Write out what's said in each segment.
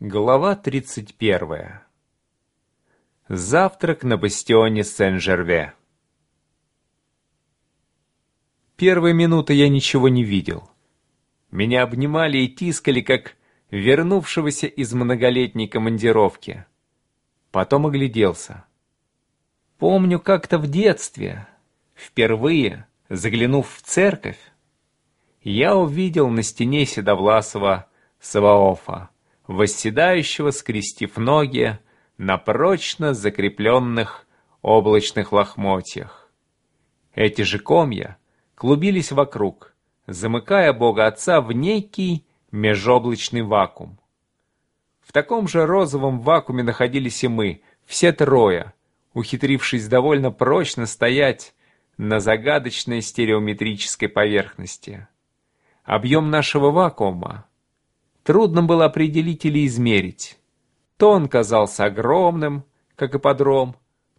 Глава 31. Завтрак на бастионе Сен-Жерве. Первые минуты я ничего не видел. Меня обнимали и тискали, как вернувшегося из многолетней командировки. Потом огляделся. Помню как-то в детстве, впервые заглянув в церковь, я увидел на стене Седовласова Саваофа, восседающего, скрестив ноги, на прочно закрепленных облачных лохмотьях. Эти же комья клубились вокруг, замыкая Бога Отца в некий межоблачный вакуум. В таком же розовом вакууме находились и мы, все трое, ухитрившись довольно прочно стоять на загадочной стереометрической поверхности. Объем нашего вакуума трудно было определить или измерить. То он казался огромным, как ипподром,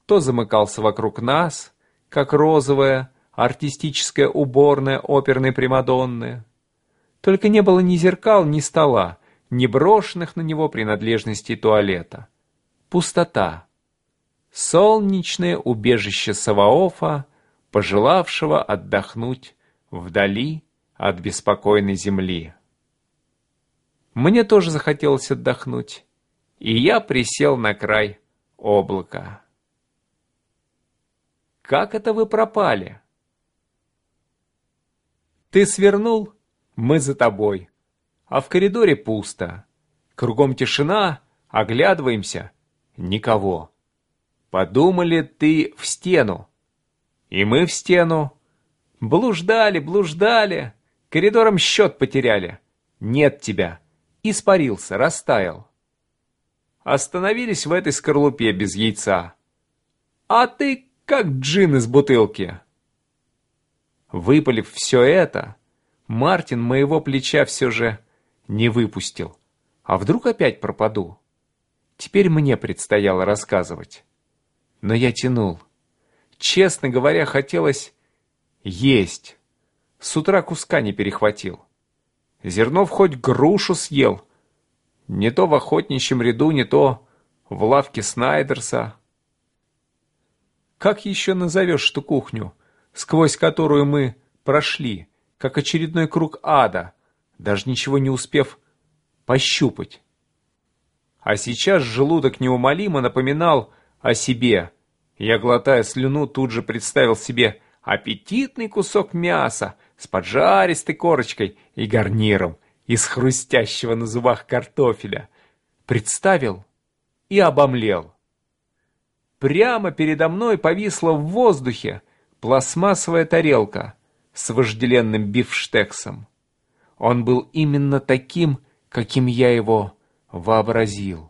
то замыкался вокруг нас, как розовая, артистическая уборная оперной Примадонны. Только не было ни зеркал, ни стола, ни брошенных на него принадлежностей туалета. Пустота. Солнечное убежище Саваофа, пожелавшего отдохнуть вдали от беспокойной земли. Мне тоже захотелось отдохнуть, и я присел на край облака. «Как это вы пропали?» «Ты свернул? Мы за тобой. А в коридоре пусто. Кругом тишина, оглядываемся. Никого. Подумали, ты в стену. И мы в стену. Блуждали, блуждали. Коридором счет потеряли. Нет тебя испарился, растаял. Остановились в этой скорлупе без яйца. А ты как джин из бутылки. Выпалив все это, Мартин моего плеча все же не выпустил. А вдруг опять пропаду? Теперь мне предстояло рассказывать. Но я тянул. Честно говоря, хотелось есть. С утра куска не перехватил. Зернов хоть грушу съел. Не то в охотничьем ряду, не то в лавке Снайдерса. Как еще назовешь ту кухню, сквозь которую мы прошли, как очередной круг ада, даже ничего не успев пощупать? А сейчас желудок неумолимо напоминал о себе. Я, глотая слюну, тут же представил себе аппетитный кусок мяса, с поджаристой корочкой и гарниром из хрустящего на зубах картофеля. Представил и обомлел. Прямо передо мной повисла в воздухе пластмассовая тарелка с вожделенным бифштексом. Он был именно таким, каким я его вообразил.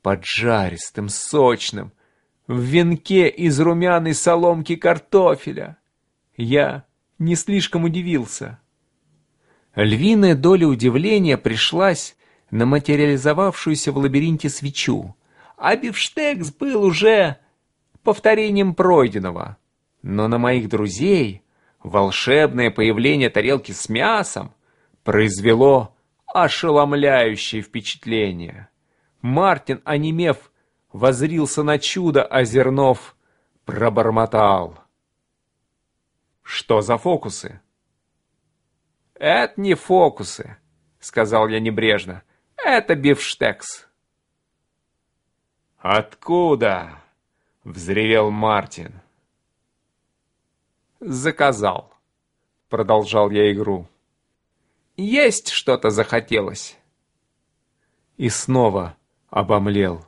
Поджаристым, сочным, в венке из румяной соломки картофеля. Я не слишком удивился. Львиная доля удивления пришлась на материализовавшуюся в лабиринте свечу, а бифштекс был уже повторением пройденного. Но на моих друзей волшебное появление тарелки с мясом произвело ошеломляющее впечатление. Мартин, онемев, возрился на чудо, а Зернов пробормотал — что за фокусы? Это не фокусы, сказал я небрежно. Это бифштекс. Откуда? Взревел Мартин. Заказал. Продолжал я игру. Есть что-то захотелось. И снова обомлел.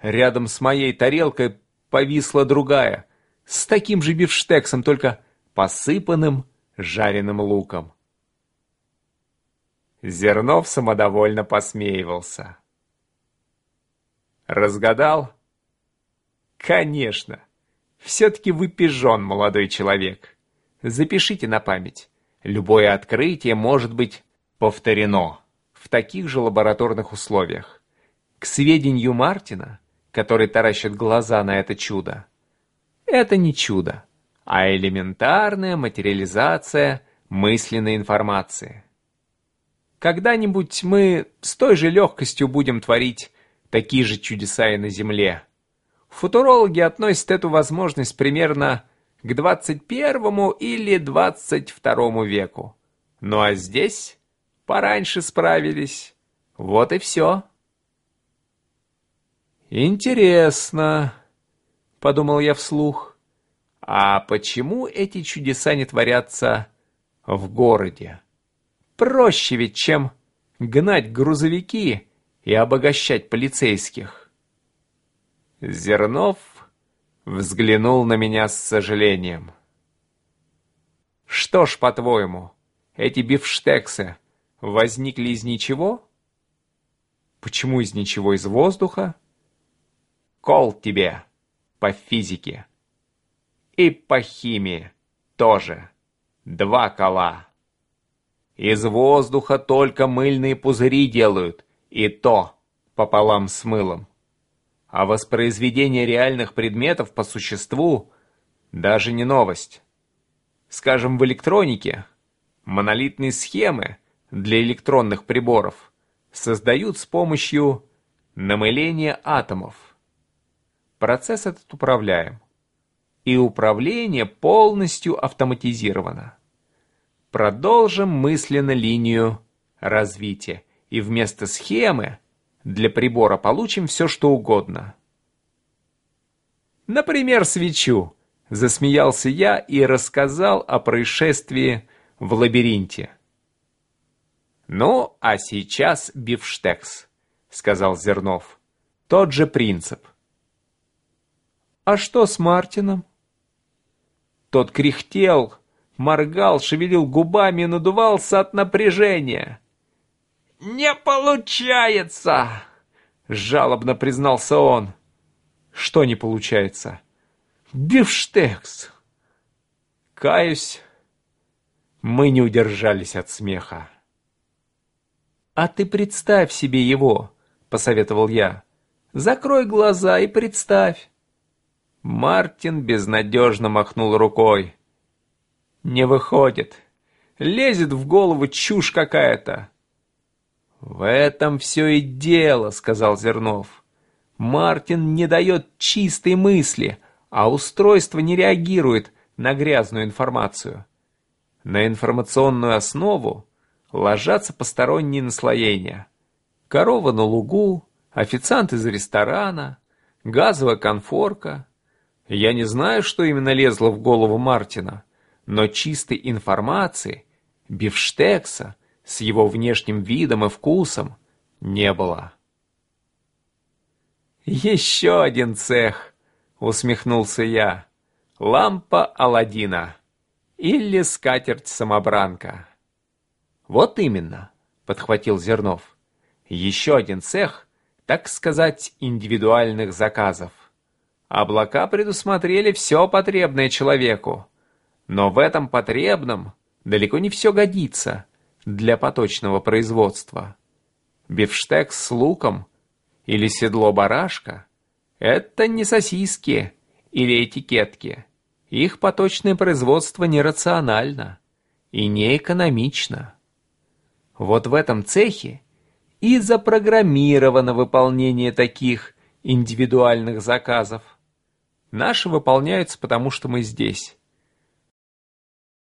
Рядом с моей тарелкой повисла другая, с таким же бифштексом, только посыпанным жареным луком. Зернов самодовольно посмеивался. Разгадал? Конечно. Все-таки вы пижон, молодой человек. Запишите на память. Любое открытие может быть повторено в таких же лабораторных условиях. К сведению Мартина, который таращит глаза на это чудо, это не чудо а элементарная материализация мысленной информации. Когда-нибудь мы с той же легкостью будем творить такие же чудеса и на Земле. Футурологи относят эту возможность примерно к 21 или 22 веку. Ну а здесь пораньше справились. Вот и все. «Интересно», — подумал я вслух, — «а почему эти чудеса не творятся в городе? Проще ведь, чем гнать грузовики и обогащать полицейских». Зернов взглянул на меня с сожалением. «Что ж, по-твоему, эти бифштексы возникли из ничего?» «Почему из ничего? Из воздуха?» Кол тебе по физике. И по химии тоже. Два кола. Из воздуха только мыльные пузыри делают, и то пополам с мылом. А воспроизведение реальных предметов по существу даже не новость. Скажем, в электронике монолитные схемы для электронных приборов создают с помощью намыления атомов. Процесс этот управляем. И управление полностью автоматизировано. Продолжим мысленно линию развития. И вместо схемы для прибора получим все, что угодно. Например, свечу. Засмеялся я и рассказал о происшествии в лабиринте. «Ну, а сейчас бифштекс», — сказал Зернов. «Тот же принцип. «А что с Мартином?» Тот кряхтел, моргал, шевелил губами и надувался от напряжения. «Не получается!» — жалобно признался он. «Что не получается?» «Бифштекс!» Каюсь, мы не удержались от смеха. «А ты представь себе его», — посоветовал я. «Закрой глаза и представь. Мартин безнадежно махнул рукой. «Не выходит. Лезет в голову чушь какая-то». «В этом все и дело», — сказал Зернов. «Мартин не дает чистой мысли, а устройство не реагирует на грязную информацию. На информационную основу ложатся посторонние наслоения. Корова на лугу, официант из ресторана, газовая конфорка — я не знаю, что именно лезло в голову Мартина, но чистой информации, бифштекса, с его внешним видом и вкусом, не было. «Еще один цех!» — усмехнулся я. «Лампа Аладдина. Или скатерть-самобранка». «Вот именно», — подхватил Зернов. «Еще один цех, так сказать, индивидуальных заказов. Облака предусмотрели все потребное человеку. Но в этом потребном далеко не все годится для поточного производства. Бифштекс с луком или седло барашка – это не сосиски или этикетки. Их поточное производство нерационально и неэкономично. Вот в этом цехе и запрограммировано выполнение таких индивидуальных заказов. Наши выполняются, потому что мы здесь.